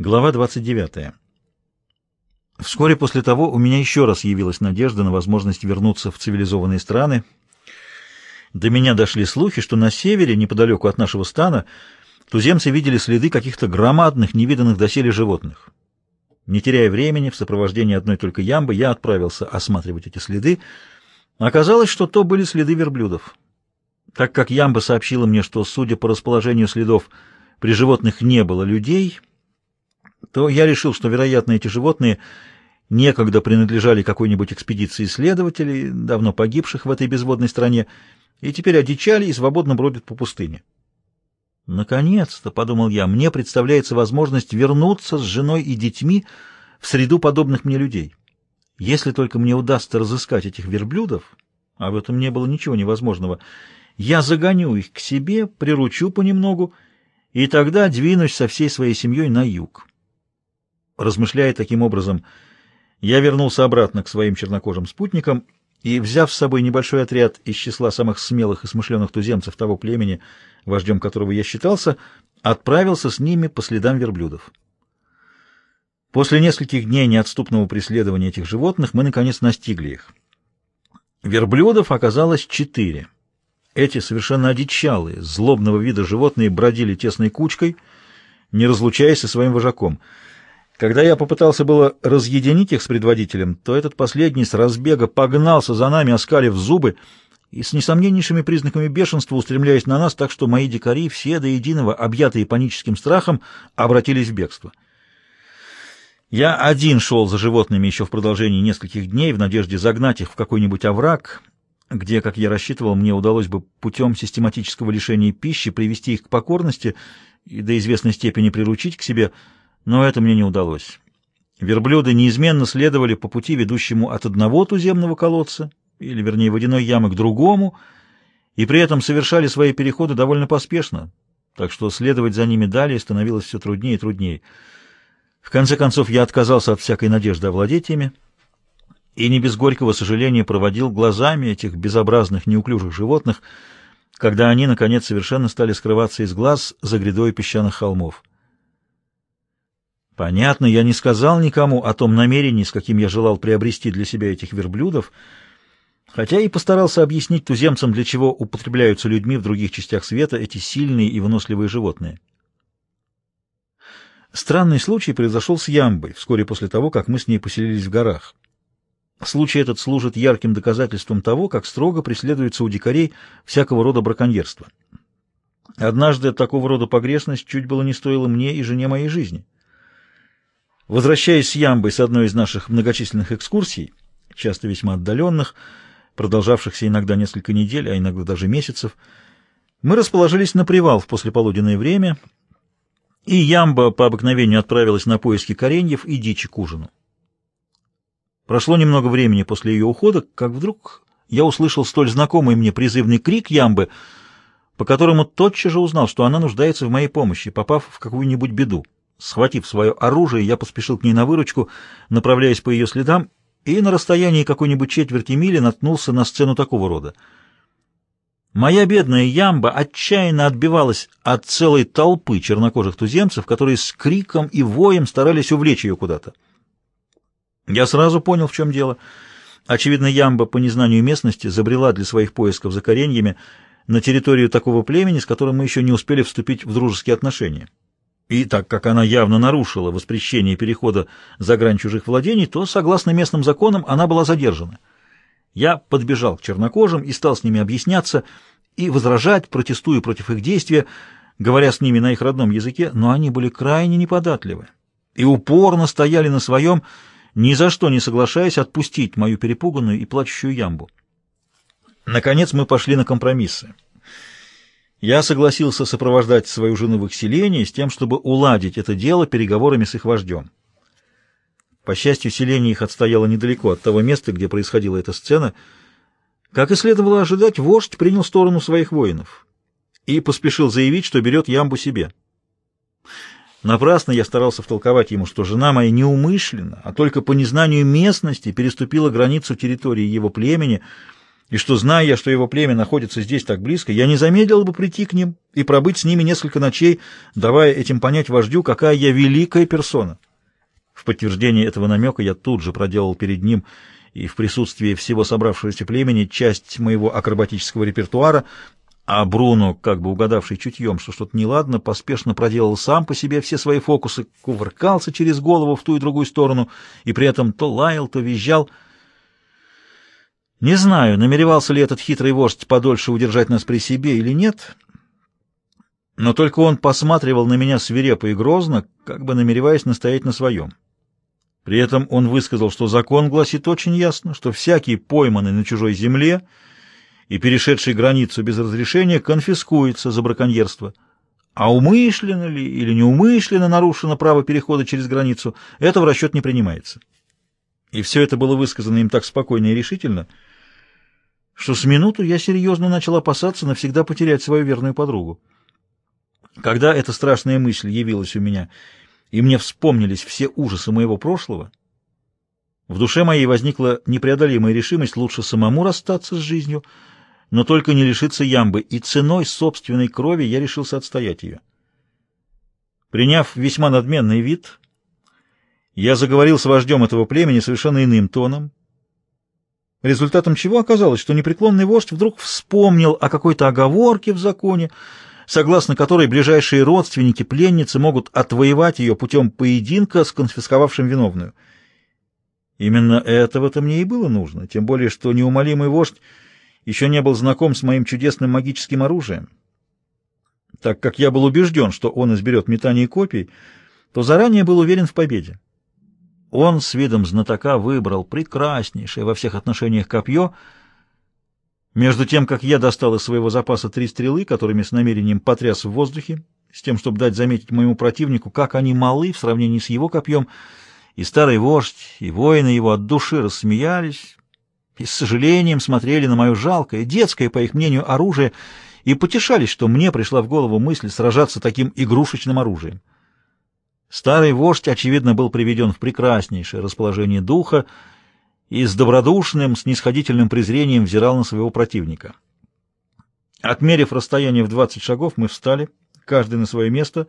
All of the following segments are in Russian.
Глава 29. Вскоре после того у меня еще раз явилась надежда на возможность вернуться в цивилизованные страны. До меня дошли слухи, что на севере, неподалеку от нашего стана, туземцы видели следы каких-то громадных, невиданных доселе животных. Не теряя времени, в сопровождении одной только ямбы, я отправился осматривать эти следы. Оказалось, что то были следы верблюдов. Так как ямба сообщила мне, что, судя по расположению следов, при животных не было людей — то я решил, что, вероятно, эти животные некогда принадлежали какой-нибудь экспедиции исследователей, давно погибших в этой безводной стране, и теперь одичали и свободно бродят по пустыне. Наконец-то, — подумал я, — мне представляется возможность вернуться с женой и детьми в среду подобных мне людей. Если только мне удастся разыскать этих верблюдов, а в этом не было ничего невозможного, я загоню их к себе, приручу понемногу, и тогда двинусь со всей своей семьей на юг. Размышляя таким образом, я вернулся обратно к своим чернокожим спутникам и, взяв с собой небольшой отряд из числа самых смелых и смышленых туземцев того племени, вождем которого я считался, отправился с ними по следам верблюдов. После нескольких дней неотступного преследования этих животных мы, наконец, настигли их. Верблюдов оказалось четыре. Эти совершенно одичалые, злобного вида животные бродили тесной кучкой, не разлучаясь со своим вожаком — когда я попытался было разъединить их с предводителем, то этот последний с разбега погнался за нами, оскалив зубы, и с несомненнейшими признаками бешенства устремляясь на нас, так что мои дикари, все до единого, объятые паническим страхом, обратились в бегство. Я один шел за животными еще в продолжении нескольких дней в надежде загнать их в какой-нибудь овраг, где, как я рассчитывал, мне удалось бы путем систематического лишения пищи привести их к покорности и до известной степени приручить к себе – но это мне не удалось. Верблюды неизменно следовали по пути, ведущему от одного туземного колодца, или, вернее, водяной ямы к другому, и при этом совершали свои переходы довольно поспешно, так что следовать за ними далее становилось все труднее и труднее. В конце концов, я отказался от всякой надежды овладеть ими, и не без горького сожаления проводил глазами этих безобразных неуклюжих животных, когда они, наконец, совершенно стали скрываться из глаз за грядой песчаных холмов. Понятно, я не сказал никому о том намерении, с каким я желал приобрести для себя этих верблюдов, хотя и постарался объяснить туземцам, для чего употребляются людьми в других частях света эти сильные и выносливые животные. Странный случай произошел с Ямбой вскоре после того, как мы с ней поселились в горах. Случай этот служит ярким доказательством того, как строго преследуется у дикарей всякого рода браконьерство. Однажды такого рода погрешность чуть было не стоила мне и жене моей жизни. Возвращаясь с Ямбой с одной из наших многочисленных экскурсий, часто весьма отдаленных, продолжавшихся иногда несколько недель, а иногда даже месяцев, мы расположились на привал в послеполуденное время, и Ямба по обыкновению отправилась на поиски кореньев и дичи к ужину. Прошло немного времени после ее ухода, как вдруг я услышал столь знакомый мне призывный крик Ямбы, по которому тотчас же узнал, что она нуждается в моей помощи, попав в какую-нибудь беду. Схватив свое оружие, я поспешил к ней на выручку, направляясь по ее следам, и на расстоянии какой-нибудь четверти мили наткнулся на сцену такого рода. Моя бедная ямба отчаянно отбивалась от целой толпы чернокожих туземцев, которые с криком и воем старались увлечь ее куда-то. Я сразу понял, в чем дело. Очевидно, ямба по незнанию местности забрела для своих поисков за кореньями на территорию такого племени, с которым мы еще не успели вступить в дружеские отношения. И так как она явно нарушила воспрещение перехода за грань чужих владений, то, согласно местным законам, она была задержана. Я подбежал к чернокожим и стал с ними объясняться и возражать, протестуя против их действия, говоря с ними на их родном языке, но они были крайне неподатливы и упорно стояли на своем, ни за что не соглашаясь отпустить мою перепуганную и плачущую ямбу. Наконец мы пошли на компромиссы. Я согласился сопровождать свою жену в их селении с тем, чтобы уладить это дело переговорами с их вождем. По счастью, селение их отстояло недалеко от того места, где происходила эта сцена. Как и следовало ожидать, вождь принял сторону своих воинов и поспешил заявить, что берет ямбу себе. Напрасно я старался втолковать ему, что жена моя неумышленно, а только по незнанию местности переступила границу территории его племени — и что, зная я, что его племя находится здесь так близко, я не замедлил бы прийти к ним и пробыть с ними несколько ночей, давая этим понять вождю, какая я великая персона. В подтверждение этого намека я тут же проделал перед ним и в присутствии всего собравшегося племени часть моего акробатического репертуара, а Бруно, как бы угадавший чутьем, что что-то неладно, поспешно проделал сам по себе все свои фокусы, кувыркался через голову в ту и другую сторону и при этом то лаял, то визжал — не знаю, намеревался ли этот хитрый вождь подольше удержать нас при себе или нет, но только он посматривал на меня свирепо и грозно, как бы намереваясь настоять на своем. При этом он высказал, что закон гласит очень ясно, что всякий пойманный на чужой земле и перешедший границу без разрешения конфискуется за браконьерство. А умышленно ли или неумышленно нарушено право перехода через границу, это в расчет не принимается. И все это было высказано им так спокойно и решительно, что с минуту я серьезно начал опасаться навсегда потерять свою верную подругу. Когда эта страшная мысль явилась у меня, и мне вспомнились все ужасы моего прошлого, в душе моей возникла непреодолимая решимость лучше самому расстаться с жизнью, но только не лишиться ямбы, и ценой собственной крови я решился отстоять ее. Приняв весьма надменный вид, я заговорил с вождем этого племени совершенно иным тоном, результатом чего оказалось, что непреклонный вождь вдруг вспомнил о какой-то оговорке в законе, согласно которой ближайшие родственники пленницы могут отвоевать ее путем поединка с конфисковавшим виновную. Именно этого-то мне и было нужно, тем более, что неумолимый вождь еще не был знаком с моим чудесным магическим оружием. Так как я был убежден, что он изберет метание копий, то заранее был уверен в победе. Он с видом знатока выбрал прекраснейшее во всех отношениях копье, между тем, как я достал из своего запаса три стрелы, которыми с намерением потряс в воздухе, с тем, чтобы дать заметить моему противнику, как они малы в сравнении с его копьем, и старый вождь, и воины его от души рассмеялись и с сожалением смотрели на мое жалкое, детское, по их мнению, оружие и потешались, что мне пришла в голову мысль сражаться таким игрушечным оружием. Старый вождь, очевидно, был приведен в прекраснейшее расположение духа и с добродушным, снисходительным презрением взирал на своего противника. Отмерив расстояние в двадцать шагов, мы встали, каждый на свое место,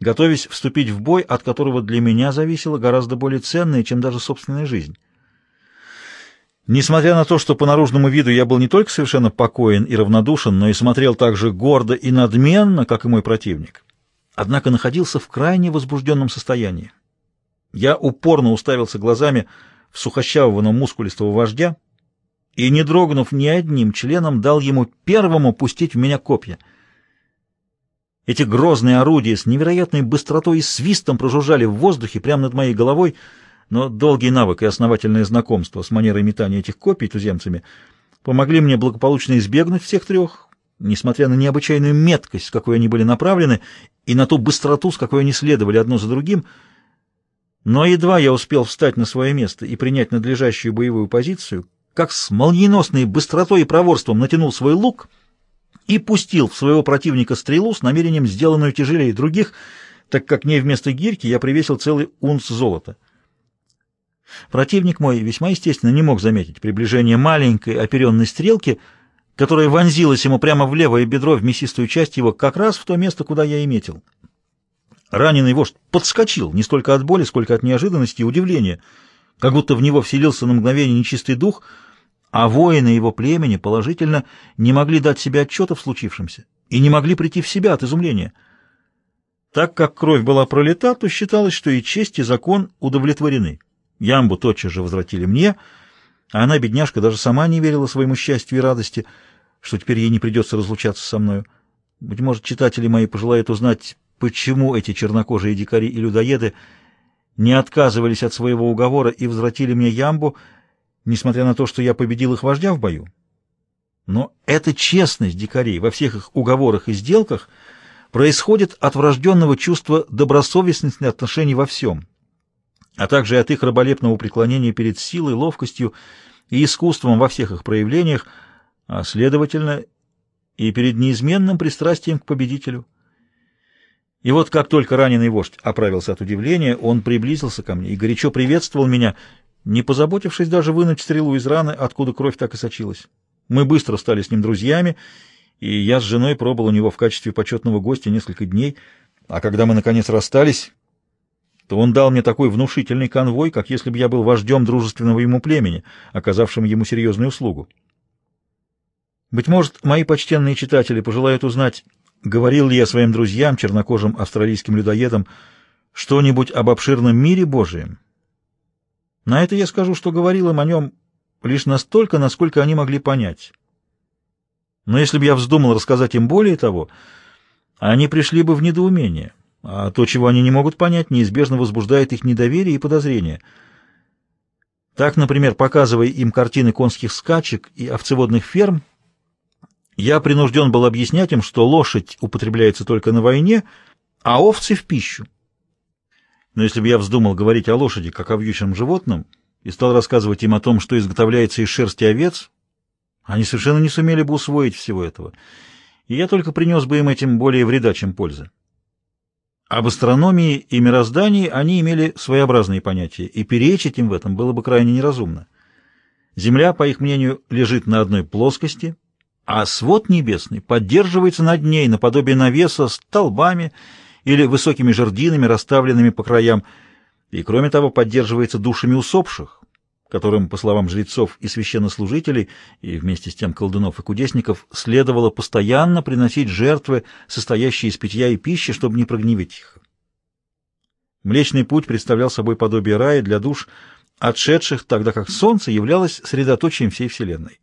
готовясь вступить в бой, от которого для меня зависело гораздо более ценное, чем даже собственная жизнь. Несмотря на то, что по наружному виду я был не только совершенно покоен и равнодушен, но и смотрел так же гордо и надменно, как и мой противник однако находился в крайне возбужденном состоянии. Я упорно уставился глазами в сухощавого, но мускулистого вождя и, не дрогнув ни одним членом, дал ему первому пустить в меня копья. Эти грозные орудия с невероятной быстротой и свистом прожужжали в воздухе прямо над моей головой, но долгий навык и основательное знакомство с манерой метания этих копий туземцами помогли мне благополучно избегнуть всех трех, несмотря на необычайную меткость, с какой они были направлены, и на ту быстроту, с какой они следовали одно за другим, но едва я успел встать на свое место и принять надлежащую боевую позицию, как с молниеносной быстротой и проворством натянул свой лук и пустил в своего противника стрелу с намерением, сделанную тяжелее других, так как не вместо гирьки я привесил целый унц золота. Противник мой весьма естественно не мог заметить приближение маленькой оперенной стрелки — которая вонзилась ему прямо в левое бедро в мясистую часть его, как раз в то место, куда я и метил. Раненый вождь подскочил не столько от боли, сколько от неожиданности и удивления, как будто в него вселился на мгновение нечистый дух, а воины его племени положительно не могли дать себе отчета в случившемся и не могли прийти в себя от изумления. Так как кровь была пролита, то считалось, что и честь, и закон удовлетворены. Ямбу тотчас же возвратили мне, а она, бедняжка, даже сама не верила своему счастью и радости — что теперь ей не придется разлучаться со мною. Быть может, читатели мои пожелают узнать, почему эти чернокожие дикари и людоеды не отказывались от своего уговора и возвратили мне ямбу, несмотря на то, что я победил их вождя в бою. Но эта честность дикарей во всех их уговорах и сделках происходит от врожденного чувства добросовестности отношений во всем, а также от их раболепного преклонения перед силой, ловкостью и искусством во всех их проявлениях, а, следовательно, и перед неизменным пристрастием к победителю. И вот как только раненый вождь оправился от удивления, он приблизился ко мне и горячо приветствовал меня, не позаботившись даже вынуть стрелу из раны, откуда кровь так и сочилась. Мы быстро стали с ним друзьями, и я с женой пробыл у него в качестве почетного гостя несколько дней, а когда мы, наконец, расстались, то он дал мне такой внушительный конвой, как если бы я был вождем дружественного ему племени, оказавшим ему серьезную услугу. Быть может, мои почтенные читатели пожелают узнать, говорил ли я своим друзьям, чернокожим австралийским людоедам, что-нибудь об обширном мире Божием. На это я скажу, что говорил им о нем лишь настолько, насколько они могли понять. Но если бы я вздумал рассказать им более того, они пришли бы в недоумение, а то, чего они не могут понять, неизбежно возбуждает их недоверие и подозрение. Так, например, показывая им картины конских скачек и овцеводных ферм, я принужден был объяснять им, что лошадь употребляется только на войне, а овцы в пищу. Но если бы я вздумал говорить о лошади, как о вьючном животном, и стал рассказывать им о том, что изготовляется из шерсти овец, они совершенно не сумели бы усвоить всего этого, и я только принес бы им этим более вреда, чем пользы. Об астрономии и мироздании они имели своеобразные понятия, и перечить им в этом было бы крайне неразумно. Земля, по их мнению, лежит на одной плоскости, а свод небесный поддерживается над ней наподобие навеса столбами или высокими жердинами, расставленными по краям, и, кроме того, поддерживается душами усопших, которым, по словам жрецов и священнослужителей, и вместе с тем колдунов и кудесников, следовало постоянно приносить жертвы, состоящие из питья и пищи, чтобы не прогневить их. Млечный путь представлял собой подобие рая для душ, отшедших, тогда как солнце являлось средоточием всей Вселенной.